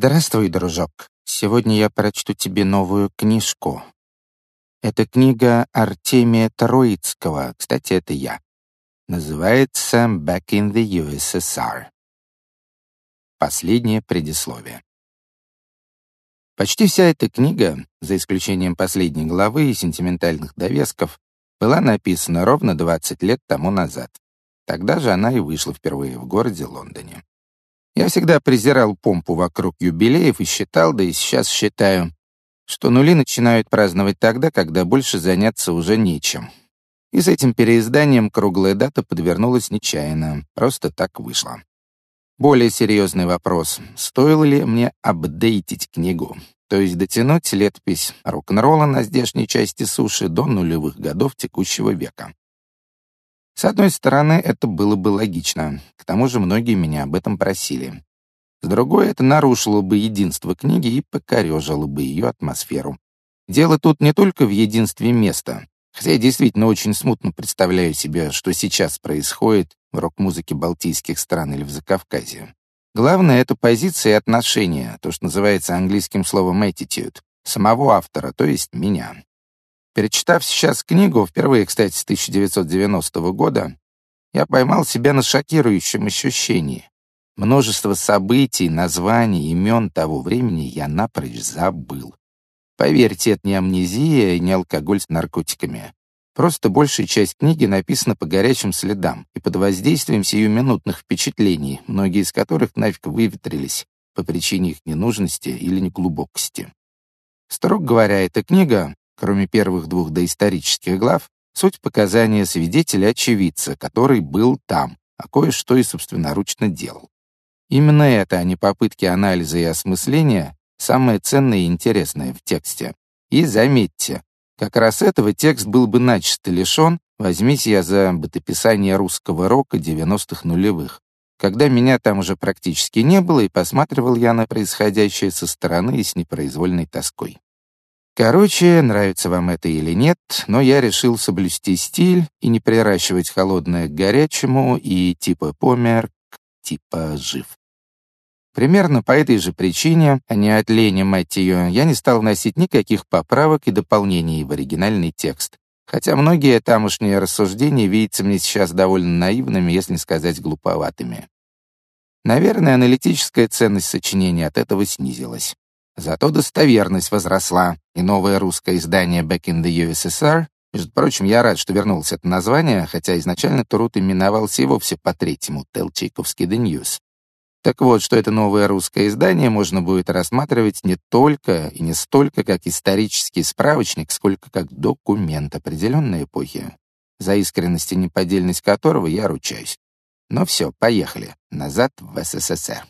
Здравствуй, дружок. Сегодня я прочту тебе новую книжку. Это книга Артемия Троицкого, кстати, это я. Называется «Back in the USSR». Последнее предисловие. Почти вся эта книга, за исключением последней главы и сентиментальных довесков, была написана ровно 20 лет тому назад. Тогда же она и вышла впервые в городе Лондоне. Я всегда презирал помпу вокруг юбилеев и считал, да и сейчас считаю, что нули начинают праздновать тогда, когда больше заняться уже нечем. И с этим переизданием круглая дата подвернулась нечаянно, просто так вышло. Более серьезный вопрос. Стоило ли мне апдейтить книгу? То есть дотянуть летопись рок-н-ролла на здешней части суши до нулевых годов текущего века. С одной стороны, это было бы логично. К тому же многие меня об этом просили. С другой, это нарушило бы единство книги и покорежило бы ее атмосферу. Дело тут не только в единстве места, хотя я действительно очень смутно представляю себе, что сейчас происходит в рок-музыке балтийских стран или в Закавказье. Главное — это позиция и отношения, то, что называется английским словом attitude, самого автора, то есть меня. Перечитав сейчас книгу, впервые, кстати, с 1990 года, я поймал себя на шокирующем ощущении. Множество событий, названий, имен того времени я напрочь забыл. Поверьте, это не амнезия и не алкоголь с наркотиками. Просто большая часть книги написана по горячим следам и под воздействием сиюминутных впечатлений, многие из которых нафиг выветрились по причине их ненужности или неглубокости. Строго говоря, эта книга, кроме первых двух доисторических глав, суть показания свидетеля-очевидца, который был там, а кое-что и собственноручно делал. Именно это, а не попытки анализа и осмысления, самое ценное и интересное в тексте. И заметьте, как раз этого текст был бы начисто лишен, возьмите я за бытописание русского рока 90-х нулевых, когда меня там уже практически не было, и посматривал я на происходящее со стороны и с непроизвольной тоской. Короче, нравится вам это или нет, но я решил соблюсти стиль и не приращивать холодное к горячему и типа помер, типа жив. Примерно по этой же причине, а не от лени, мать ее, я не стал вносить никаких поправок и дополнений в оригинальный текст. Хотя многие тамошние рассуждения видятся мне сейчас довольно наивными, если не сказать глуповатыми. Наверное, аналитическая ценность сочинения от этого снизилась. Зато достоверность возросла, и новое русское издание «Back in the USSR» Между прочим, я рад, что вернулось это название, хотя изначально труд именовался и вовсе по третьему «Тел Чайковский The News». Так вот, что это новое русское издание можно будет рассматривать не только и не столько как исторический справочник, сколько как документ определенной эпохи, за искренность и неподдельность которого я ручаюсь. Но все, поехали. Назад в СССР.